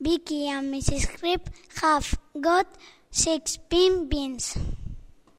Vicky and Mrs. Creep have got six pin beans.